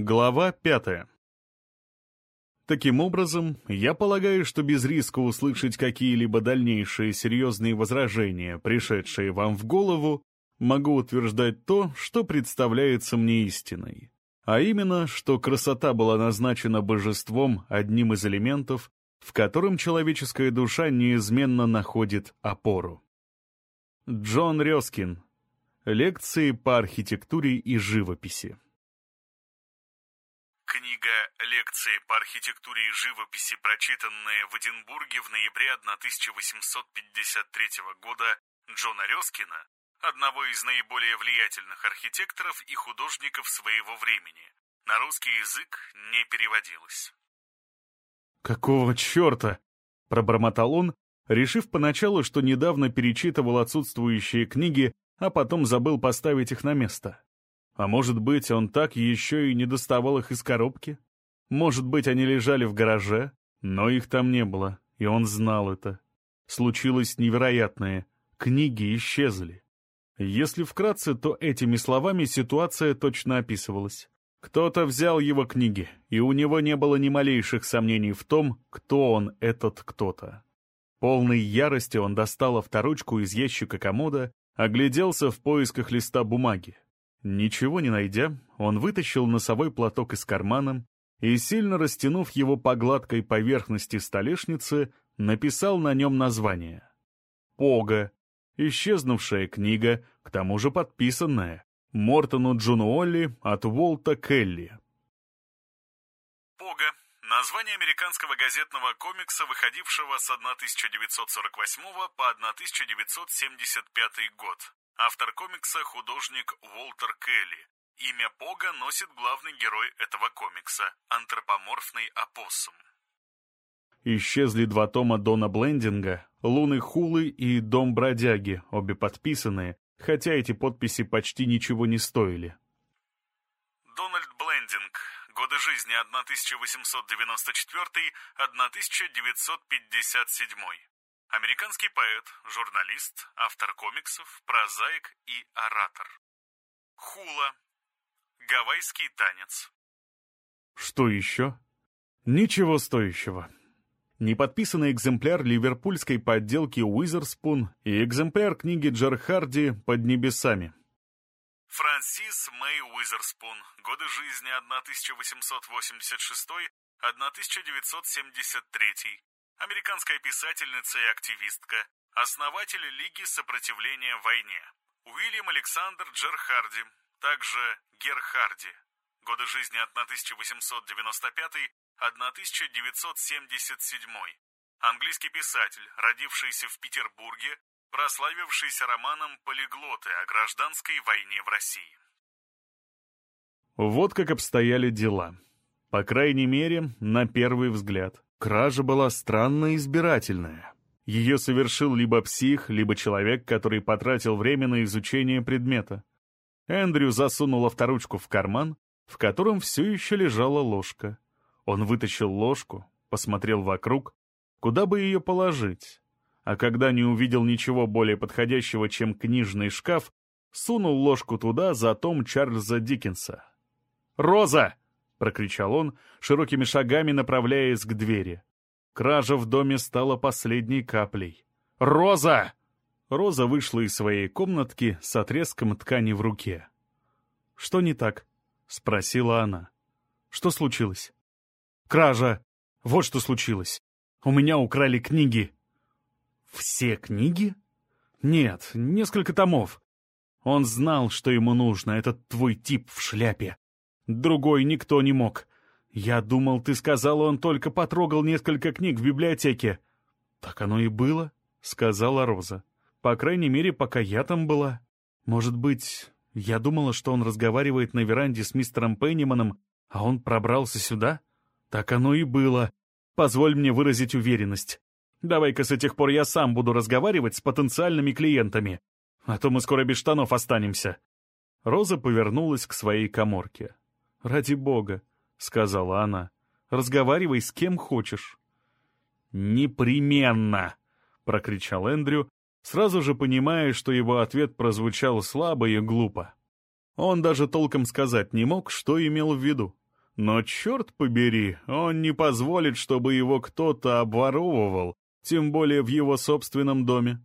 Глава пятая. Таким образом, я полагаю, что без риска услышать какие-либо дальнейшие серьезные возражения, пришедшие вам в голову, могу утверждать то, что представляется мне истиной. А именно, что красота была назначена божеством одним из элементов, в котором человеческая душа неизменно находит опору. Джон Рёскин. Лекции по архитектуре и живописи. Книга «Лекции по архитектуре и живописи», прочитанная в Эдинбурге в ноябре 1853 года Джона Рёскина, одного из наиболее влиятельных архитекторов и художников своего времени, на русский язык не переводилась. «Какого черта?» — пробормотал он, решив поначалу, что недавно перечитывал отсутствующие книги, а потом забыл поставить их на место. А может быть, он так еще и не доставал их из коробки? Может быть, они лежали в гараже, но их там не было, и он знал это. Случилось невероятное. Книги исчезли. Если вкратце, то этими словами ситуация точно описывалась. Кто-то взял его книги, и у него не было ни малейших сомнений в том, кто он, этот кто-то. Полной ярости он достал авторучку из ящика комода, огляделся в поисках листа бумаги. Ничего не найдя, он вытащил носовой платок из кармана и, сильно растянув его по гладкой поверхности столешницы, написал на нем название. «Пога», исчезнувшая книга, к тому же подписанная, Мортону Джунуолли от Уолта Келли. «Пога» — название американского газетного комикса, выходившего с 1948 по 1975 год. Автор комикса — художник Уолтер Келли. Имя Пога носит главный герой этого комикса — антропоморфный опоссум. Исчезли два тома Дона Блендинга, «Луны Хулы» и «Дом бродяги», обе подписанные, хотя эти подписи почти ничего не стоили. Дональд Блендинг. Годы жизни 1894-1957. Американский поэт, журналист, автор комиксов, прозаик и оратор. Хула. Гавайский танец. Что еще? Ничего стоящего. Неподписанный экземпляр ливерпульской подделки Уизерспун и экземпляр книги Джерхарди «Под небесами». Франсис Мэй Уизерспун. Годы жизни 1886-1973 американская писательница и активистка, основатель Лиги сопротивления войне. Уильям Александр Джерхарди, также Герхарди. Годы жизни 1895-1977. Английский писатель, родившийся в Петербурге, прославившийся романом «Полиглоты» о гражданской войне в России. Вот как обстояли дела. По крайней мере, на первый взгляд. Кража была странно избирательная. Ее совершил либо псих, либо человек, который потратил время на изучение предмета. Эндрю засунул авторучку в карман, в котором все еще лежала ложка. Он вытащил ложку, посмотрел вокруг, куда бы ее положить, а когда не увидел ничего более подходящего, чем книжный шкаф, сунул ложку туда за том Чарльза Диккенса. «Роза!» — прокричал он, широкими шагами направляясь к двери. Кража в доме стала последней каплей. «Роза!» Роза вышла из своей комнатки с отрезком ткани в руке. «Что не так?» — спросила она. «Что случилось?» «Кража! Вот что случилось. У меня украли книги». «Все книги?» «Нет, несколько томов. Он знал, что ему нужно, этот твой тип в шляпе. Другой никто не мог. Я думал, ты сказала, он только потрогал несколько книг в библиотеке. Так оно и было, сказала Роза. По крайней мере, пока я там была. Может быть, я думала, что он разговаривает на веранде с мистером Пенниманом, а он пробрался сюда? Так оно и было. Позволь мне выразить уверенность. Давай-ка с этих пор я сам буду разговаривать с потенциальными клиентами, а то мы скоро без штанов останемся. Роза повернулась к своей коморке. «Ради бога», — сказала она, — «разговаривай с кем хочешь». «Непременно!» — прокричал Эндрю, сразу же понимая, что его ответ прозвучал слабо и глупо. Он даже толком сказать не мог, что имел в виду. Но черт побери, он не позволит, чтобы его кто-то обворовывал, тем более в его собственном доме.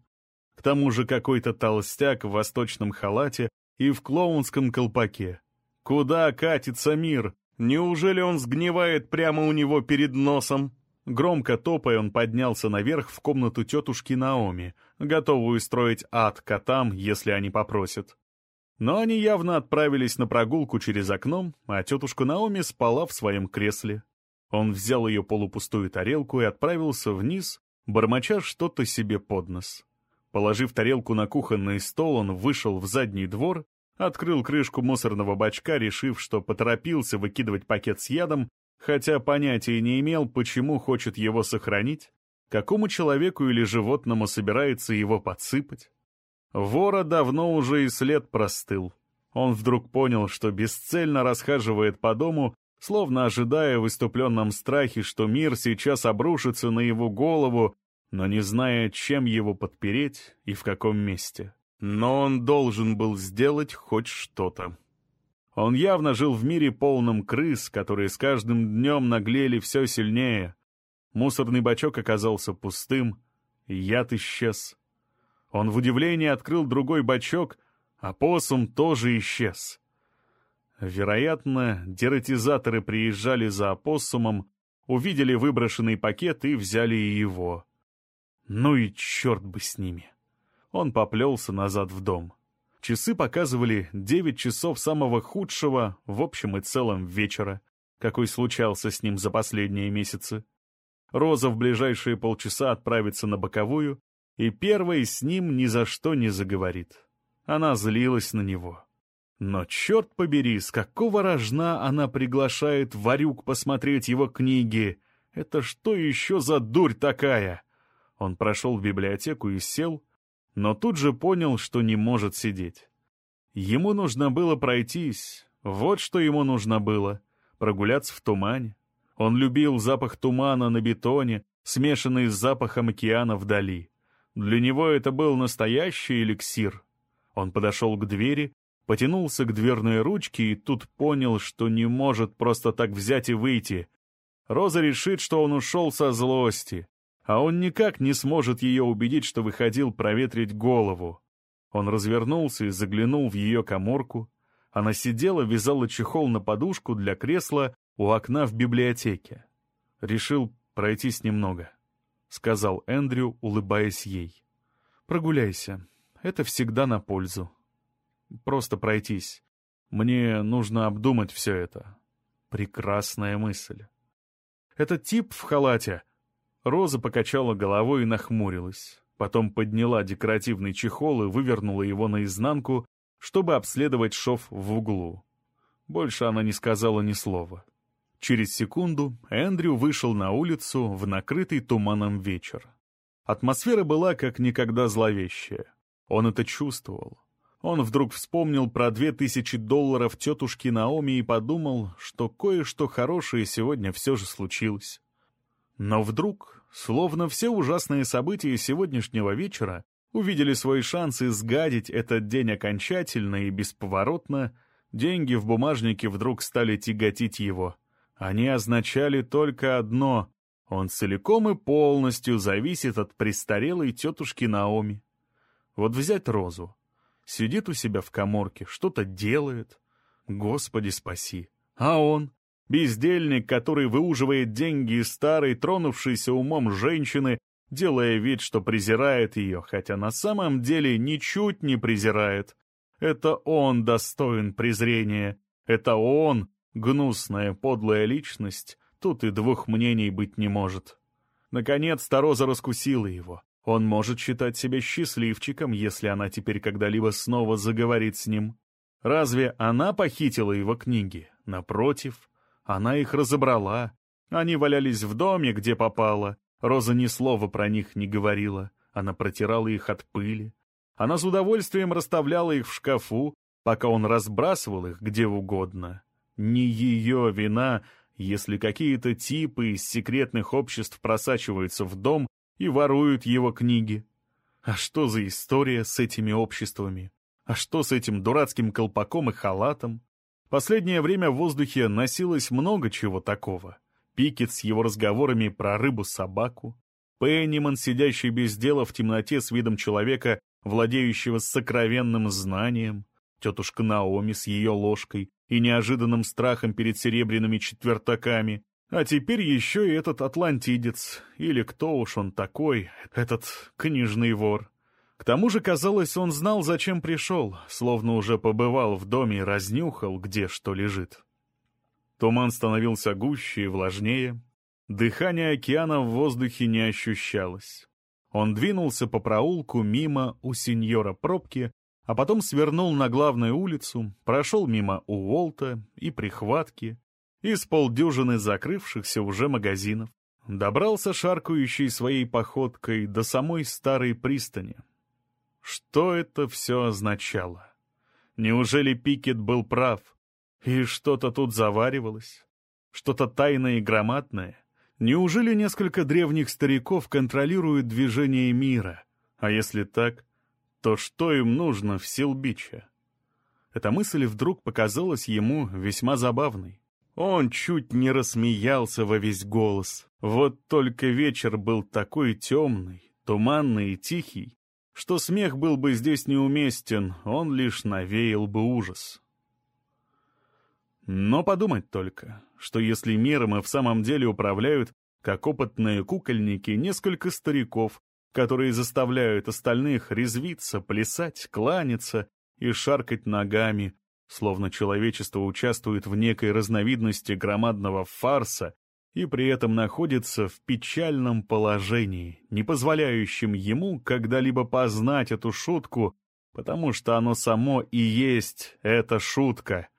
К тому же какой-то толстяк в восточном халате и в клоунском колпаке. Куда катится мир? Неужели он сгнивает прямо у него перед носом? Громко топая, он поднялся наверх в комнату тетушки Наоми, готовую строить ад котам, если они попросят. Но они явно отправились на прогулку через окно, а тетушка Наоми спала в своем кресле. Он взял ее полупустую тарелку и отправился вниз, бормоча что-то себе под нос. Положив тарелку на кухонный стол, он вышел в задний двор Открыл крышку мусорного бачка, решив, что поторопился выкидывать пакет с ядом, хотя понятия не имел, почему хочет его сохранить, какому человеку или животному собирается его подсыпать. Вора давно уже и след простыл. Он вдруг понял, что бесцельно расхаживает по дому, словно ожидая в иступленном страхе, что мир сейчас обрушится на его голову, но не зная, чем его подпереть и в каком месте. Но он должен был сделать хоть что-то. Он явно жил в мире полном крыс, которые с каждым днем наглели все сильнее. Мусорный бачок оказался пустым, яд исчез. Он в удивлении открыл другой бачок, а посум тоже исчез. Вероятно, дератизаторы приезжали за опоссумом, увидели выброшенный пакет и взяли его. Ну и черт бы с ними. Он поплелся назад в дом. Часы показывали девять часов самого худшего, в общем и целом, вечера, какой случался с ним за последние месяцы. Роза в ближайшие полчаса отправится на боковую, и первой с ним ни за что не заговорит. Она злилась на него. Но черт побери, с какого рожна она приглашает Варюк посмотреть его книги? Это что еще за дурь такая? Он прошел в библиотеку и сел, но тут же понял, что не может сидеть. Ему нужно было пройтись, вот что ему нужно было, прогуляться в тумане. Он любил запах тумана на бетоне, смешанный с запахом океана вдали. Для него это был настоящий эликсир. Он подошел к двери, потянулся к дверной ручке и тут понял, что не может просто так взять и выйти. Роза решит, что он ушел со злости а он никак не сможет ее убедить, что выходил проветрить голову. Он развернулся и заглянул в ее коморку. Она сидела, вязала чехол на подушку для кресла у окна в библиотеке. Решил пройтись немного, — сказал Эндрю, улыбаясь ей. «Прогуляйся. Это всегда на пользу. Просто пройтись. Мне нужно обдумать все это». Прекрасная мысль. Этот тип в халате Роза покачала головой и нахмурилась. Потом подняла декоративный чехол и вывернула его наизнанку, чтобы обследовать шов в углу. Больше она не сказала ни слова. Через секунду Эндрю вышел на улицу в накрытый туманом вечер. Атмосфера была как никогда зловещая. Он это чувствовал. Он вдруг вспомнил про две тысячи долларов тетушки Наоми и подумал, что кое-что хорошее сегодня все же случилось. Но вдруг, словно все ужасные события сегодняшнего вечера, увидели свои шансы сгадить этот день окончательно и бесповоротно, деньги в бумажнике вдруг стали тяготить его. Они означали только одно — он целиком и полностью зависит от престарелой тетушки Наоми. Вот взять Розу. Сидит у себя в коморке, что-то делает. Господи спаси. А он? Бездельник, который выуживает деньги из старой, тронувшейся умом женщины, делая вид, что презирает ее, хотя на самом деле ничуть не презирает. Это он достоин презрения. Это он, гнусная, подлая личность. Тут и двух мнений быть не может. Наконец-то Роза раскусила его. Он может считать себя счастливчиком, если она теперь когда-либо снова заговорит с ним. Разве она похитила его книги? Напротив, она их разобрала. Они валялись в доме, где попало. Роза ни слова про них не говорила. Она протирала их от пыли. Она с удовольствием расставляла их в шкафу, пока он разбрасывал их где угодно. Не ее вина, если какие-то типы из секретных обществ просачиваются в дом и воруют его книги. А что за история с этими обществами? А что с этим дурацким колпаком и халатом? Последнее время в воздухе носилось много чего такого. Пикет с его разговорами про рыбу-собаку, Пенниман, сидящий без дела в темноте с видом человека, владеющего сокровенным знанием, тетушка Наоми с ее ложкой и неожиданным страхом перед серебряными четвертаками, а теперь еще и этот атлантидец, или кто уж он такой, этот книжный вор. К тому же, казалось, он знал, зачем пришел, словно уже побывал в доме и разнюхал, где что лежит. Туман становился гуще и влажнее. Дыхание океана в воздухе не ощущалось. Он двинулся по проулку мимо у сеньора пробки, а потом свернул на главную улицу, прошел мимо Уолта и Прихватки, из полдюжины закрывшихся уже магазинов. Добрался шаркающей своей походкой до самой старой пристани, что это все означало? Неужели Пикет был прав? И что-то тут заваривалось? Что-то тайное и громадное? Неужели несколько древних стариков контролируют движение мира? А если так, то что им нужно в Силбиче? Эта мысль вдруг показалась ему весьма забавной. Он чуть не рассмеялся во весь голос. Вот только вечер был такой темный, туманный и тихий, что смех был бы здесь неуместен, он лишь навеял бы ужас. Но подумать только, что если миром и в самом деле управляют, как опытные кукольники, несколько стариков, которые заставляют остальных резвиться, плясать, кланяться и шаркать ногами, словно человечество участвует в некой разновидности громадного фарса, и при этом находится в печальном положении, не позволяющем ему когда-либо познать эту шутку, потому что оно само и есть эта шутка.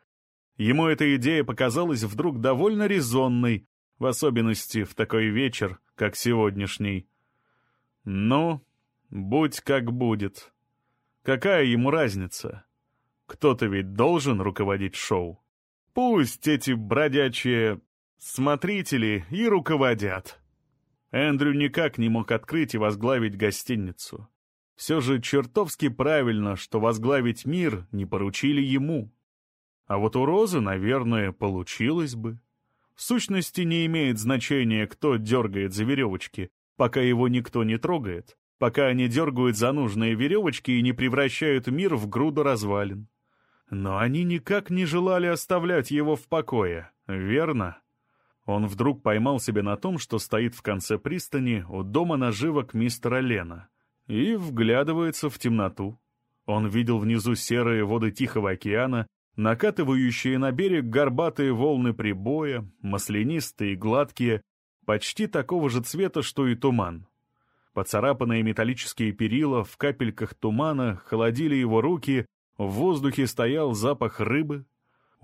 Ему эта идея показалась вдруг довольно резонной, в особенности в такой вечер, как сегодняшний. Ну, будь как будет. Какая ему разница? Кто-то ведь должен руководить шоу. Пусть эти бродячие смотрители и руководят. Эндрю никак не мог открыть и возглавить гостиницу. Все же чертовски правильно, что возглавить мир не поручили ему. А вот у Розы, наверное, получилось бы. В сущности, не имеет значения, кто дергает за веревочки, пока его никто не трогает, пока они дергают за нужные веревочки и не превращают мир в груду развалин. Но они никак не желали оставлять его в покое, верно? Он вдруг поймал себя на том, что стоит в конце пристани у дома наживок мистера Лена и вглядывается в темноту. Он видел внизу серые воды Тихого океана, накатывающие на берег горбатые волны прибоя, маслянистые гладкие, почти такого же цвета, что и туман. Поцарапанные металлические перила в капельках тумана холодили его руки, в воздухе стоял запах рыбы,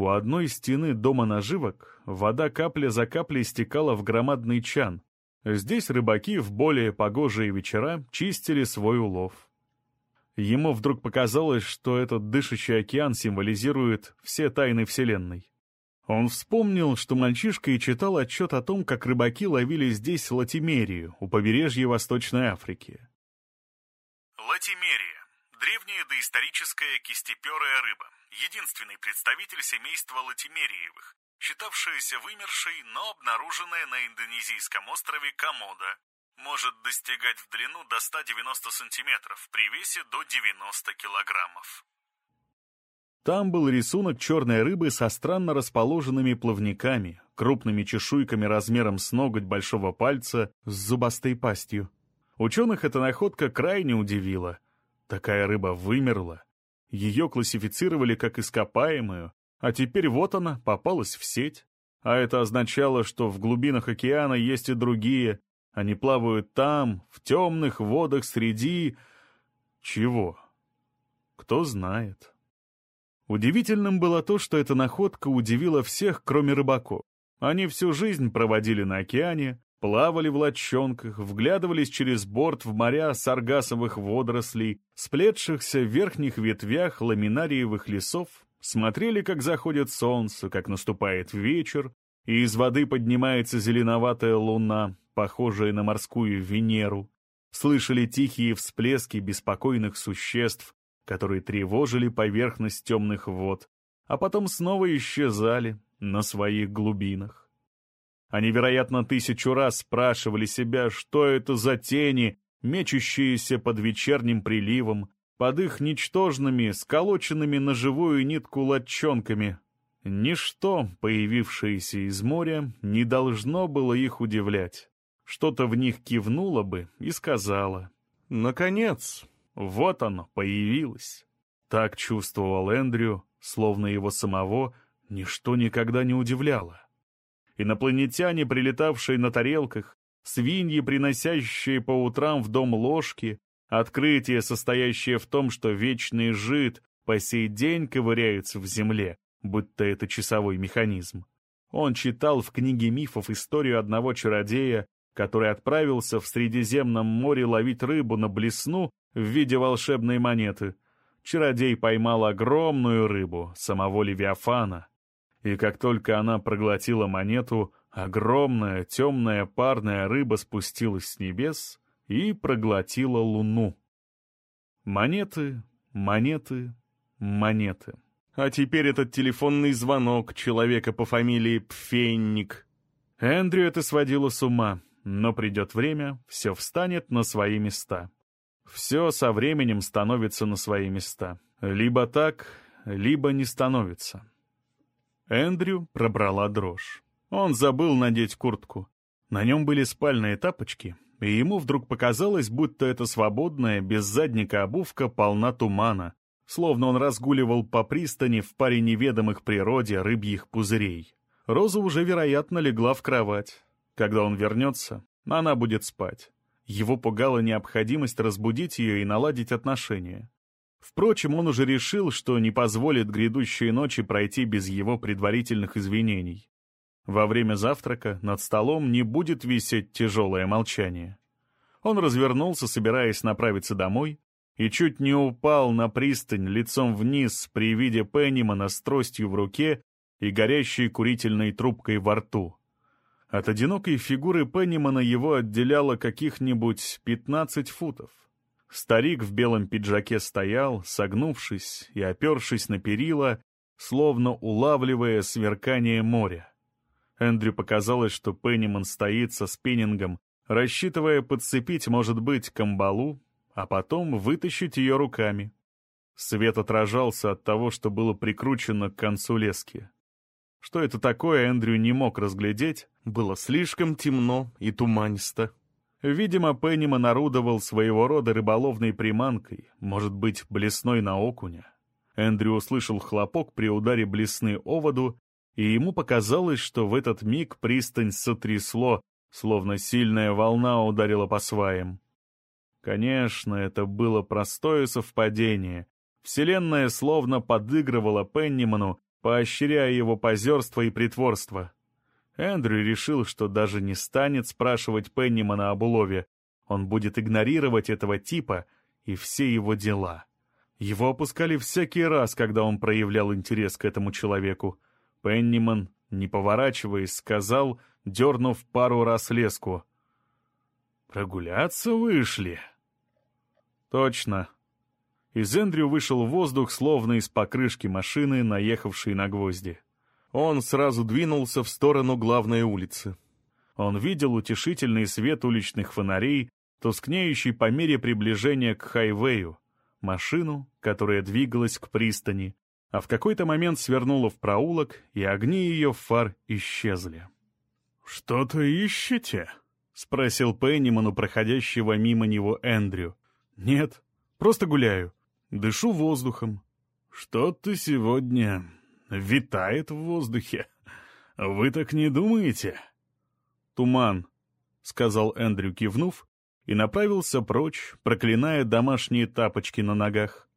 у одной стены дома наживок вода капля за каплей стекала в громадный чан. Здесь рыбаки в более погожие вечера чистили свой улов. Ему вдруг показалось, что этот дышащий океан символизирует все тайны Вселенной. Он вспомнил, что мальчишка и читал отчет о том, как рыбаки ловили здесь латимерию, у побережья Восточной Африки. Латимерия – древняя доисторическая кистеперая рыба единственный представитель семейства латимериевых, считавшаяся вымершей, но обнаруженная на индонезийском острове Комодо, может достигать в длину до 190 сантиметров, при весе до 90 килограммов. Там был рисунок черной рыбы со странно расположенными плавниками, крупными чешуйками размером с ноготь большого пальца с зубастой пастью. Ученых эта находка крайне удивила. Такая рыба вымерла. Ее классифицировали как ископаемую, а теперь вот она попалась в сеть. А это означало, что в глубинах океана есть и другие. Они плавают там, в темных водах среди... Чего? Кто знает. Удивительным было то, что эта находка удивила всех, кроме рыбаков. Они всю жизнь проводили на океане, плавали в лодчонках, вглядывались через борт в моря саргасовых водорослей, сплетшихся в верхних ветвях ламинариевых лесов, смотрели, как заходит солнце, как наступает вечер, и из воды поднимается зеленоватая луна, похожая на морскую Венеру, слышали тихие всплески беспокойных существ, которые тревожили поверхность темных вод, а потом снова исчезали на своих глубинах. Они, вероятно, тысячу раз спрашивали себя, что это за тени, мечущиеся под вечерним приливом, под их ничтожными, сколоченными на живую нитку лодчонками. Ничто, появившееся из моря, не должно было их удивлять. Что-то в них кивнуло бы и сказала. «Наконец, вот оно, появилось». Так чувствовал Эндрю, словно его самого ничто никогда не удивляло. Инопланетяне, прилетавшие на тарелках, свиньи, приносящие по утрам в дом ложки, открытие, состоящее в том, что вечный жид по сей день ковыряется в земле, будто это часовой механизм. Он читал в книге мифов историю одного чародея, который отправился в Средиземном море ловить рыбу на блесну в виде волшебной монеты. Чародей поймал огромную рыбу, самого Левиафана, и как только она проглотила монету, огромная темная парная рыба спустилась с небес и проглотила луну. Монеты, монеты, монеты. А теперь этот телефонный звонок человека по фамилии Пфенник. Эндрю это сводило с ума, но придет время, все встанет на свои места. Все со временем становится на свои места. Либо так, либо не становится. Эндрю пробрала дрожь. Он забыл надеть куртку. На нем были спальные тапочки, и ему вдруг показалось, будто эта свободная, без задника обувка полна тумана, словно он разгуливал по пристани в паре неведомых природе рыбьих пузырей. Роза уже, вероятно, легла в кровать. Когда он вернется, она будет спать. Его пугала необходимость разбудить ее и наладить отношения. Впрочем, он уже решил, что не позволит грядущей ночи пройти без его предварительных извинений. Во время завтрака над столом не будет висеть тяжелое молчание. Он развернулся, собираясь направиться домой, и чуть не упал на пристань лицом вниз при виде Пеннимана с тростью в руке и горящей курительной трубкой во рту. От одинокой фигуры Пеннимана его отделяло каких-нибудь пятнадцать футов. Старик в белом пиджаке стоял, согнувшись и опершись на перила, словно улавливая сверкание моря. Эндрю показалось, что Пенниман стоит со спиннингом, рассчитывая подцепить, может быть, камбалу, а потом вытащить ее руками. Свет отражался от того, что было прикручено к концу лески. Что это такое, Эндрю не мог разглядеть, было слишком темно и туманисто. Видимо, Пеннима орудовал своего рода рыболовной приманкой, может быть, блесной на окуня. Эндрю услышал хлопок при ударе блесны оводу, и ему показалось, что в этот миг пристань сотрясло, словно сильная волна ударила по сваям. Конечно, это было простое совпадение. Вселенная словно подыгрывала Пенниману, поощряя его позерство и притворство. Эндрю решил, что даже не станет спрашивать Пеннимана об улове. Он будет игнорировать этого типа и все его дела. Его опускали всякий раз, когда он проявлял интерес к этому человеку. Пенниман, не поворачиваясь, сказал, дернув пару раз леску. «Прогуляться вышли?» «Точно». Из Эндрю вышел воздух, словно из покрышки машины, наехавшей на гвозди. Он сразу двинулся в сторону главной улицы. Он видел утешительный свет уличных фонарей, тускнеющий по мере приближения к хайвею, машину, которая двигалась к пристани, а в какой-то момент свернула в проулок, и огни ее фар исчезли. «Что-то ищете?» — спросил Пенниман у проходящего мимо него Эндрю. «Нет, просто гуляю, дышу воздухом». «Что ты сегодня витает в воздухе. Вы так не думаете?» «Туман», — сказал Эндрю, кивнув, и направился прочь, проклиная домашние тапочки на ногах.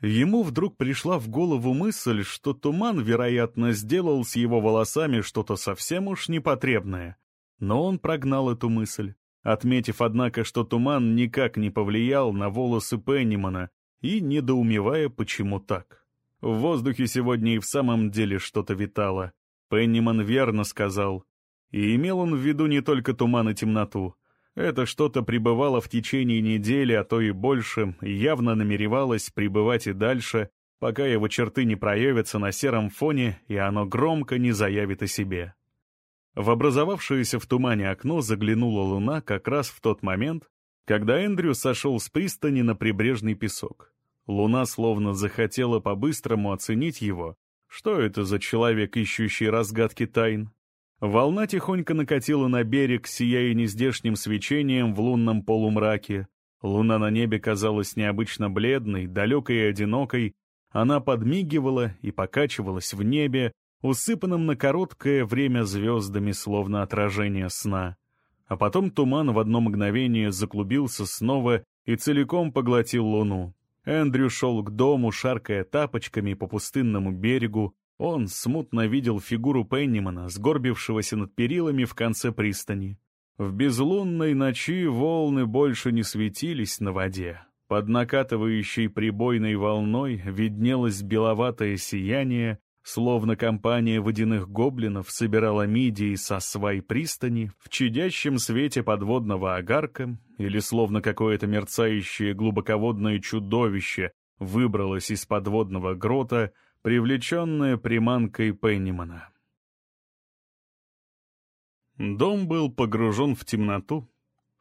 Ему вдруг пришла в голову мысль, что туман, вероятно, сделал с его волосами что-то совсем уж непотребное. Но он прогнал эту мысль, отметив, однако, что туман никак не повлиял на волосы Пеннимана и недоумевая, почему так. В воздухе сегодня и в самом деле что-то витало. Пенниман верно сказал. И имел он в виду не только туман и темноту. Это что-то пребывало в течение недели, а то и больше, явно намеревалось пребывать и дальше, пока его черты не проявятся на сером фоне, и оно громко не заявит о себе. В образовавшееся в тумане окно заглянула луна как раз в тот момент, когда Эндрю сошел с пристани на прибрежный песок. Луна словно захотела по-быстрому оценить его. Что это за человек, ищущий разгадки тайн? Волна тихонько накатила на берег, сияя нездешним свечением в лунном полумраке. Луна на небе казалась необычно бледной, далекой и одинокой. Она подмигивала и покачивалась в небе, усыпанном на короткое время звездами, словно отражение сна. А потом туман в одно мгновение заклубился снова и целиком поглотил луну. Эндрю шел к дому, шаркая тапочками по пустынному берегу, он смутно видел фигуру Пеннимана, сгорбившегося над перилами в конце пристани. В безлунной ночи волны больше не светились на воде. Под накатывающей прибойной волной виднелось беловатое сияние, словно компания водяных гоблинов собирала мидии со свай пристани в чадящем свете подводного огарка, или словно какое-то мерцающее глубоководное чудовище выбралось из подводного грота — привлеченная приманкой Пеннимана. Дом был погружен в темноту.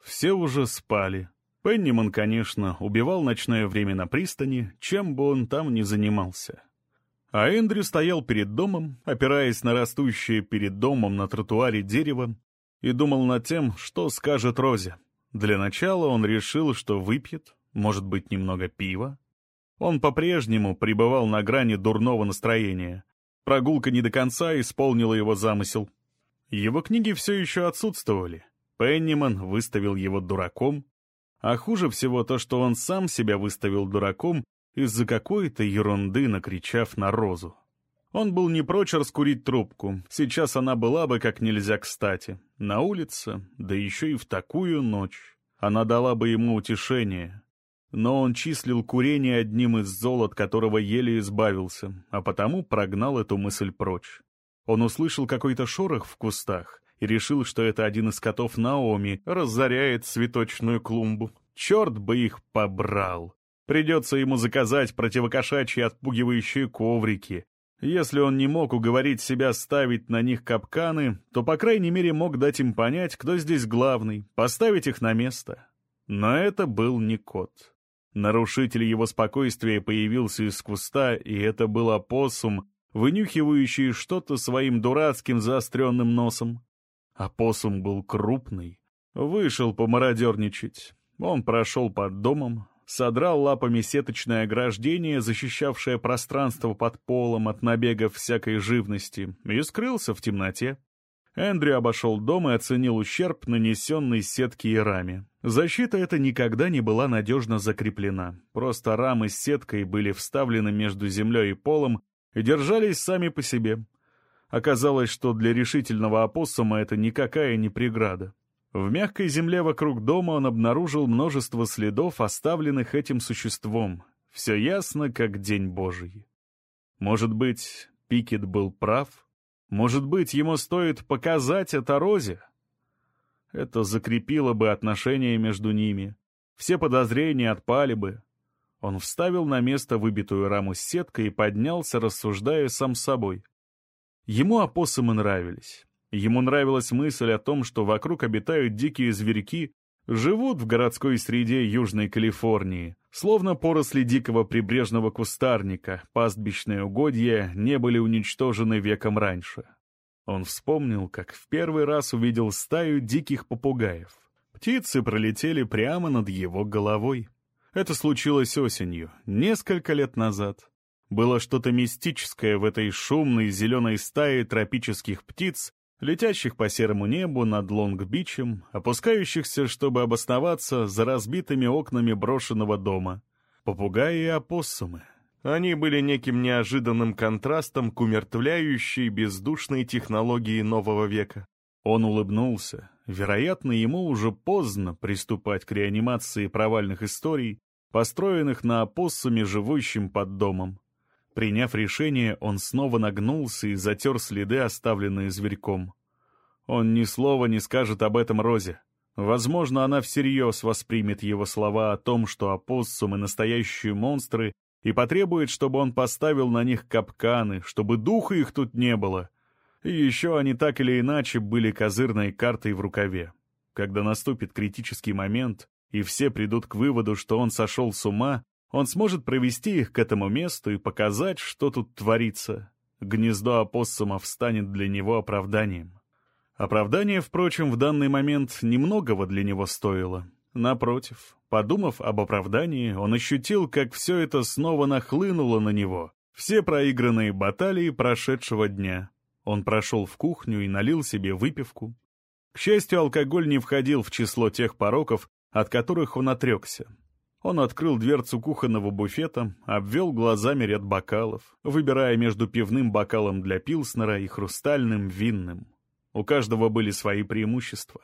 Все уже спали. Пенниман, конечно, убивал ночное время на пристани, чем бы он там ни занимался. А Эндрю стоял перед домом, опираясь на растущее перед домом на тротуаре дерево, и думал над тем, что скажет Розе. Для начала он решил, что выпьет, может быть, немного пива, он по-прежнему пребывал на грани дурного настроения. Прогулка не до конца исполнила его замысел. Его книги все еще отсутствовали. Пенниман выставил его дураком. А хуже всего то, что он сам себя выставил дураком из-за какой-то ерунды, накричав на розу. Он был не прочь раскурить трубку. Сейчас она была бы как нельзя кстати. На улице, да еще и в такую ночь. Она дала бы ему утешение, но он числил курение одним из зол, от которого еле избавился, а потому прогнал эту мысль прочь. Он услышал какой-то шорох в кустах и решил, что это один из котов Наоми разоряет цветочную клумбу. Черт бы их побрал! Придется ему заказать противокошачьи отпугивающие коврики. Если он не мог уговорить себя ставить на них капканы, то, по крайней мере, мог дать им понять, кто здесь главный, поставить их на место. Но это был не кот. Нарушитель его спокойствия появился из куста, и это был опоссум, вынюхивающий что-то своим дурацким заостренным носом. Опоссум был крупный, вышел помародерничать. Он прошел под домом, содрал лапами сеточное ограждение, защищавшее пространство под полом от набегов всякой живности, и скрылся в темноте. Эндрю обошел дом и оценил ущерб, нанесенный сетке и раме. Защита эта никогда не была надежно закреплена. Просто рамы с сеткой были вставлены между землей и полом и держались сами по себе. Оказалось, что для решительного опоссума это никакая не преграда. В мягкой земле вокруг дома он обнаружил множество следов, оставленных этим существом. Все ясно, как день Божий. Может быть, Пикет был прав? Может быть, ему стоит показать это Розе? Это закрепило бы отношения между ними. Все подозрения отпали бы. Он вставил на место выбитую раму с сеткой и поднялся, рассуждая сам собой. Ему опоссумы нравились. Ему нравилась мысль о том, что вокруг обитают дикие зверьки, живут в городской среде Южной Калифорнии, словно поросли дикого прибрежного кустарника, пастбищные угодья не были уничтожены веком раньше. Он вспомнил, как в первый раз увидел стаю диких попугаев. Птицы пролетели прямо над его головой. Это случилось осенью, несколько лет назад. Было что-то мистическое в этой шумной зеленой стае тропических птиц, летящих по серому небу над Лонг-Бичем, опускающихся, чтобы обосноваться за разбитыми окнами брошенного дома. Попугаи и опоссумы. Они были неким неожиданным контрастом к умертвляющей бездушной технологии нового века. Он улыбнулся. Вероятно, ему уже поздно приступать к реанимации провальных историй, построенных на опоссуме, живущем под домом. Приняв решение, он снова нагнулся и затер следы, оставленные зверьком. Он ни слова не скажет об этом Розе. Возможно, она всерьез воспримет его слова о том, что опоссумы — настоящие монстры, и потребует, чтобы он поставил на них капканы, чтобы духа их тут не было. И еще они так или иначе были козырной картой в рукаве. Когда наступит критический момент, и все придут к выводу, что он сошел с ума, он сможет провести их к этому месту и показать, что тут творится. Гнездо опоссумов станет для него оправданием. Оправдание, впрочем, в данный момент немногого для него стоило. Напротив, подумав об оправдании, он ощутил, как все это снова нахлынуло на него. Все проигранные баталии прошедшего дня. Он прошел в кухню и налил себе выпивку. К счастью, алкоголь не входил в число тех пороков, от которых он отрекся. Он открыл дверцу кухонного буфета, обвел глазами ряд бокалов, выбирая между пивным бокалом для пилснера и хрустальным винным. У каждого были свои преимущества.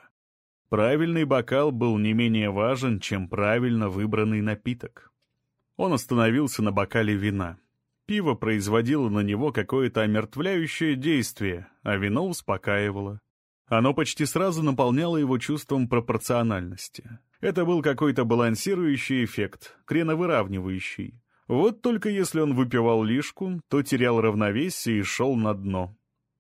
Правильный бокал был не менее важен, чем правильно выбранный напиток. Он остановился на бокале вина. Пиво производило на него какое-то омертвляющее действие, а вино успокаивало. Оно почти сразу наполняло его чувством пропорциональности. Это был какой-то балансирующий эффект, креновыравнивающий. Вот только если он выпивал лишку, то терял равновесие и шел на дно.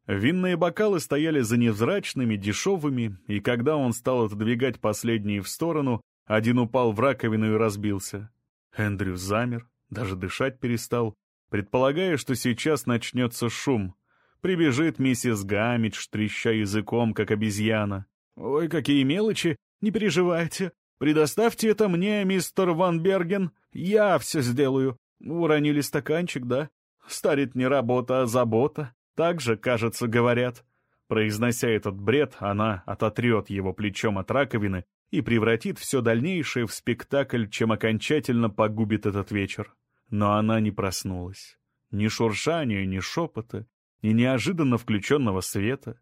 Винные бокалы стояли за невзрачными, дешевыми, и когда он стал отодвигать последние в сторону, один упал в раковину и разбился. Эндрю замер, даже дышать перестал, предполагая, что сейчас начнется шум. Прибежит миссис Гамидж, треща языком, как обезьяна. «Ой, какие мелочи! Не переживайте. Предоставьте это мне, мистер Ван Берген. Я все сделаю. Уронили стаканчик, да? Старит не работа, а забота. Так же, кажется, говорят. Произнося этот бред, она ототрет его плечом от раковины и превратит все дальнейшее в спектакль, чем окончательно погубит этот вечер. Но она не проснулась. Ни шуршания, ни шепота, ни неожиданно включенного света.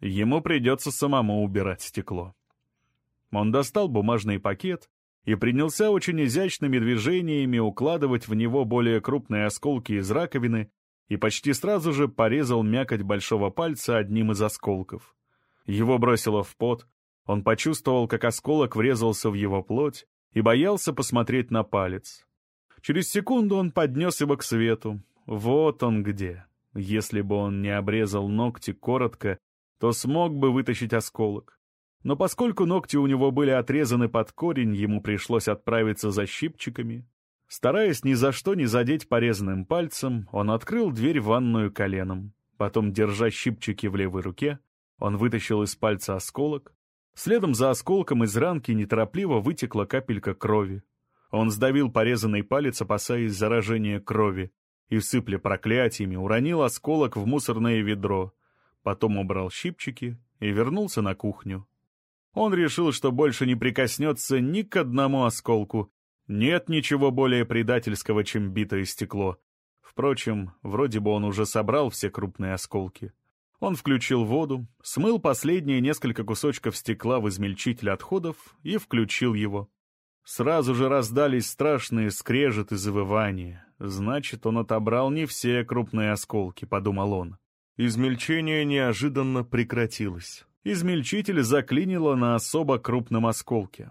Ему придется самому убирать стекло. Он достал бумажный пакет и принялся очень изящными движениями укладывать в него более крупные осколки из раковины и почти сразу же порезал мякоть большого пальца одним из осколков. Его бросило в пот, он почувствовал, как осколок врезался в его плоть и боялся посмотреть на палец. Через секунду он поднес его к свету. Вот он где. Если бы он не обрезал ногти коротко, то смог бы вытащить осколок. Но поскольку ногти у него были отрезаны под корень, ему пришлось отправиться за щипчиками, Стараясь ни за что не задеть порезанным пальцем, он открыл дверь в ванную коленом. Потом, держа щипчики в левой руке, он вытащил из пальца осколок. Следом за осколком из ранки неторопливо вытекла капелька крови. Он сдавил порезанный палец, опасаясь заражения крови, и, всыпля проклятиями, уронил осколок в мусорное ведро. Потом убрал щипчики и вернулся на кухню. Он решил, что больше не прикоснется ни к одному осколку, нет ничего более предательского, чем битое стекло. Впрочем, вроде бы он уже собрал все крупные осколки. Он включил воду, смыл последние несколько кусочков стекла в измельчитель отходов и включил его. Сразу же раздались страшные скрежет и завывания. Значит, он отобрал не все крупные осколки, подумал он. Измельчение неожиданно прекратилось. Измельчитель заклинило на особо крупном осколке.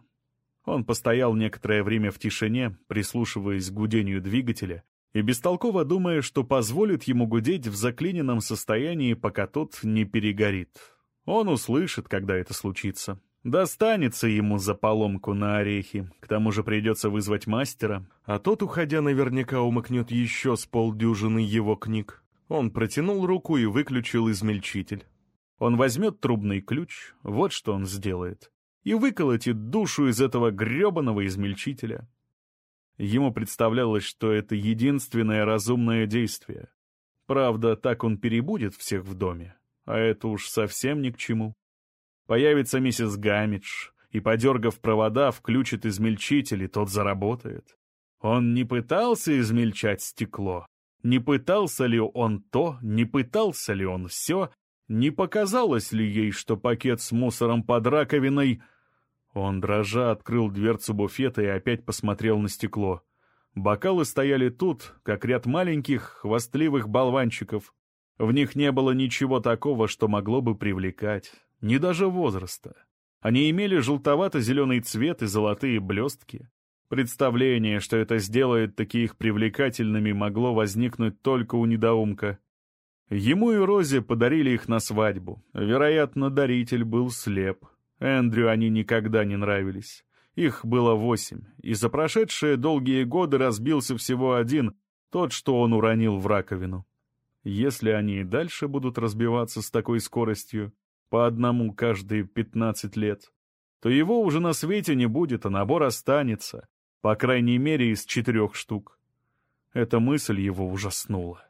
Он постоял некоторое время в тишине, прислушиваясь к гудению двигателя, и бестолково думая, что позволит ему гудеть в заклиненном состоянии, пока тот не перегорит. Он услышит, когда это случится. Достанется ему за поломку на орехи, к тому же придется вызвать мастера, а тот, уходя, наверняка умыкнет еще с полдюжины его книг. Он протянул руку и выключил измельчитель. Он возьмет трубный ключ, вот что он сделает и выколотит душу из этого гребаного измельчителя. Ему представлялось, что это единственное разумное действие. Правда, так он перебудет всех в доме, а это уж совсем ни к чему. Появится миссис Гамидж, и, подергав провода, включит измельчитель, и тот заработает. Он не пытался измельчать стекло. Не пытался ли он то, не пытался ли он все, не показалось ли ей, что пакет с мусором под раковиной он, дрожа, открыл дверцу буфета и опять посмотрел на стекло. Бокалы стояли тут, как ряд маленьких, хвастливых болванчиков. В них не было ничего такого, что могло бы привлекать, ни даже возраста. Они имели желтовато-зеленый цвет и золотые блестки. Представление, что это сделает таких привлекательными, могло возникнуть только у недоумка. Ему и Розе подарили их на свадьбу. Вероятно, даритель был слеп. Эндрю они никогда не нравились. Их было восемь, и за прошедшие долгие годы разбился всего один, тот, что он уронил в раковину. Если они и дальше будут разбиваться с такой скоростью, по одному каждые пятнадцать лет, то его уже на свете не будет, а набор останется, по крайней мере, из четырех штук. Эта мысль его ужаснула.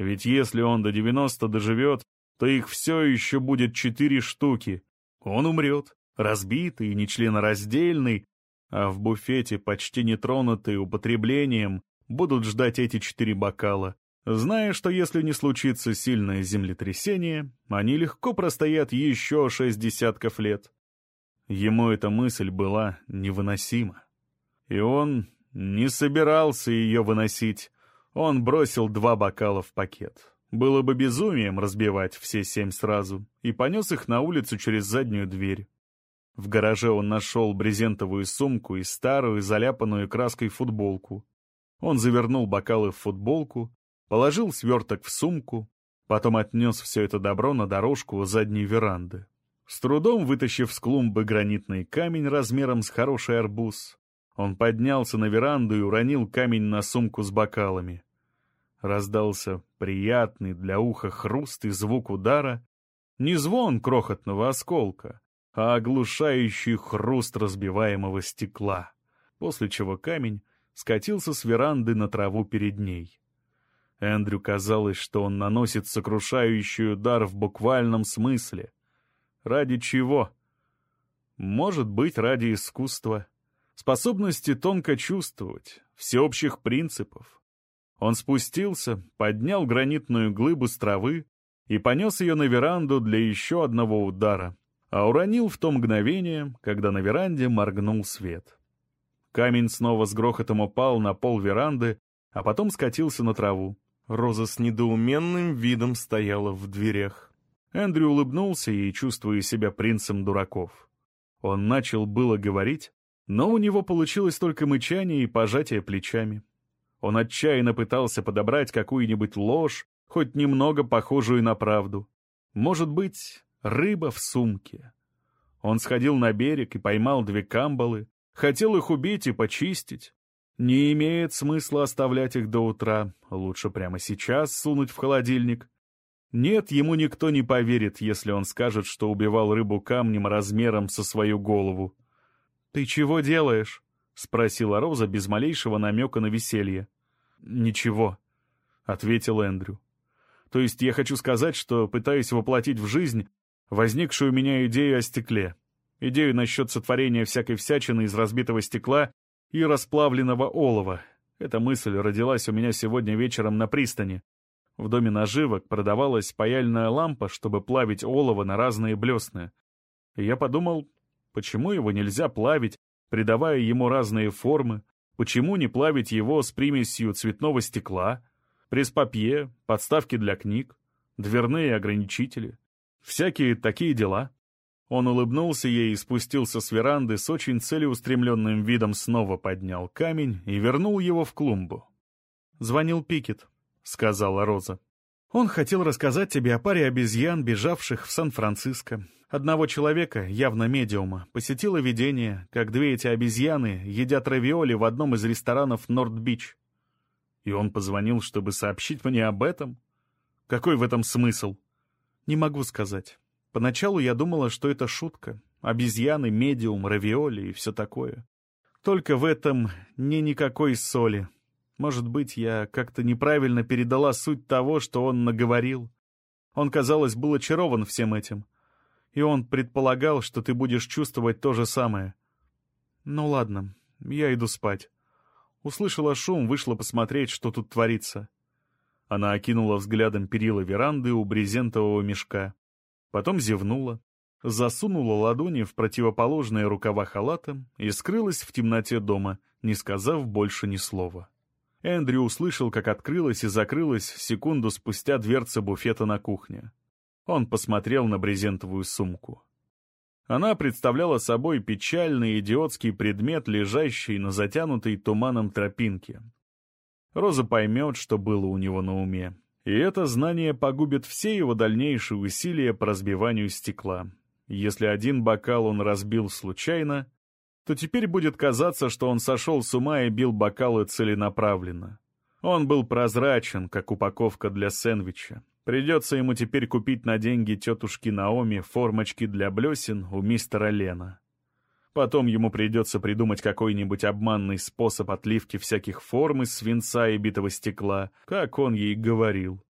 Ведь если он до 90 доживет, то их все еще будет четыре штуки. Он умрет, разбитый нечленораздельный, а в буфете, почти нетронутый употреблением, будут ждать эти четыре бокала, зная, что если не случится сильное землетрясение, они легко простоят еще шесть десятков лет. Ему эта мысль была невыносима. И он не собирался ее выносить. Он бросил два бокала в пакет. Было бы безумием разбивать все семь сразу, и понес их на улицу через заднюю дверь. В гараже он нашел брезентовую сумку и старую, заляпанную краской футболку. Он завернул бокалы в футболку, положил сверток в сумку, потом отнес все это добро на дорожку у задней веранды. С трудом вытащив с клумбы гранитный камень размером с хороший арбуз, он поднялся на веранду и уронил камень на сумку с бокалами. Раздался приятный для уха хруст и звук удара. Не звон крохотного осколка, а оглушающий хруст разбиваемого стекла, после чего камень скатился с веранды на траву перед ней. Эндрю казалось, что он наносит сокрушающий удар в буквальном смысле. Ради чего? Может быть, ради искусства способности тонко чувствовать, всеобщих принципов. Он спустился, поднял гранитную глыбу с травы и понес ее на веранду для еще одного удара, а уронил в то мгновение, когда на веранде моргнул свет. Камень снова с грохотом упал на пол веранды, а потом скатился на траву. Роза с недоуменным видом стояла в дверях. Эндрю улыбнулся ей, чувствуя себя принцем дураков. Он начал было говорить, но у него получилось только мычание и пожатие плечами. Он отчаянно пытался подобрать какую-нибудь ложь, хоть немного похожую на правду. Может быть, рыба в сумке. Он сходил на берег и поймал две камбалы, хотел их убить и почистить. Не имеет смысла оставлять их до утра, лучше прямо сейчас сунуть в холодильник. Нет, ему никто не поверит, если он скажет, что убивал рыбу камнем размером со свою голову. «Ты чего делаешь?» — спросила Роза без малейшего намека на веселье. «Ничего», — ответил Эндрю. «То есть я хочу сказать, что пытаюсь воплотить в жизнь возникшую у меня идею о стекле, идею насчет сотворения всякой всячины из разбитого стекла и расплавленного олова. Эта мысль родилась у меня сегодня вечером на пристани. В доме наживок продавалась паяльная лампа, чтобы плавить олово на разные блесны. И я подумал, Почему его нельзя плавить, придавая ему разные формы? Почему не плавить его с примесью цветного стекла, пресс-папье, подставки для книг, дверные ограничители? Всякие такие дела. Он улыбнулся ей и спустился с веранды с очень целеустремленным видом, снова поднял камень и вернул его в клумбу. «Звонил Пикет», — сказала Роза. «Он хотел рассказать тебе о паре обезьян, бежавших в Сан-Франциско. Одного человека, явно медиума, посетило видение, как две эти обезьяны едят равиоли в одном из ресторанов Норд-Бич. И он позвонил, чтобы сообщить мне об этом? Какой в этом смысл? Не могу сказать. Поначалу я думала, что это шутка. Обезьяны, медиум, равиоли и все такое. Только в этом не никакой соли. Может быть, я как-то неправильно передала суть того, что он наговорил. Он, казалось, был очарован всем этим и он предполагал, что ты будешь чувствовать то же самое. Ну ладно, я иду спать. Услышала шум, вышла посмотреть, что тут творится. Она окинула взглядом перила веранды у брезентового мешка. Потом зевнула, засунула ладони в противоположные рукава халата и скрылась в темноте дома, не сказав больше ни слова. Эндрю услышал, как открылась и закрылась секунду спустя дверца буфета на кухне. Он посмотрел на брезентовую сумку. Она представляла собой печальный идиотский предмет, лежащий на затянутой туманом тропинке. Роза поймет, что было у него на уме. И это знание погубит все его дальнейшие усилия по разбиванию стекла. Если один бокал он разбил случайно, то теперь будет казаться, что он сошел с ума и бил бокалы целенаправленно. Он был прозрачен, как упаковка для сэндвича. Придется ему теперь купить на деньги тетушки Наоми формочки для блесен у мистера Лена. Потом ему придется придумать какой-нибудь обманный способ отливки всяких форм из свинца и битого стекла, как он ей говорил.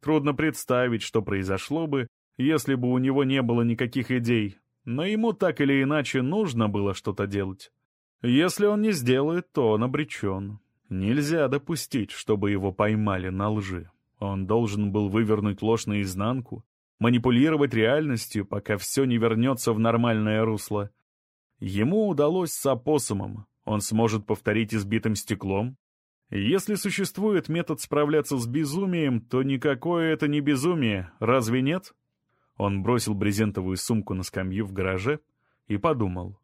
Трудно представить, что произошло бы, если бы у него не было никаких идей, но ему так или иначе нужно было что-то делать. Если он не сделает, то он обречен. Нельзя допустить, чтобы его поймали на лжи. Он должен был вывернуть ложь наизнанку, манипулировать реальностью, пока все не вернется в нормальное русло. Ему удалось с опоссумом. Он сможет повторить избитым стеклом. Если существует метод справляться с безумием, то никакое это не безумие, разве нет? Он бросил брезентовую сумку на скамью в гараже и подумал.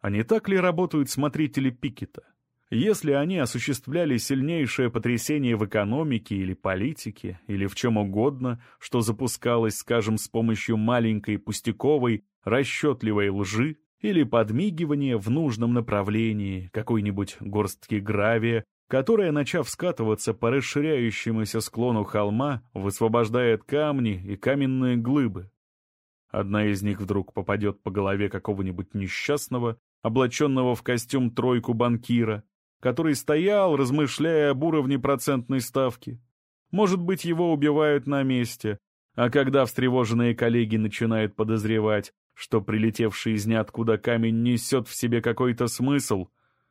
А не так ли работают смотрители Пикета? Если они осуществляли сильнейшее потрясение в экономике или политике, или в чем угодно, что запускалось, скажем, с помощью маленькой пустяковой, расчетливой лжи, или подмигивания в нужном направлении какой-нибудь горстки гравия, которая, начав скатываться по расширяющемуся склону холма, высвобождает камни и каменные глыбы. Одна из них вдруг попадет по голове какого-нибудь несчастного, облаченного в костюм тройку банкира, который стоял, размышляя об уровне процентной ставки. Может быть, его убивают на месте, а когда встревоженные коллеги начинают подозревать, что прилетевший из ниоткуда камень несет в себе какой-то смысл,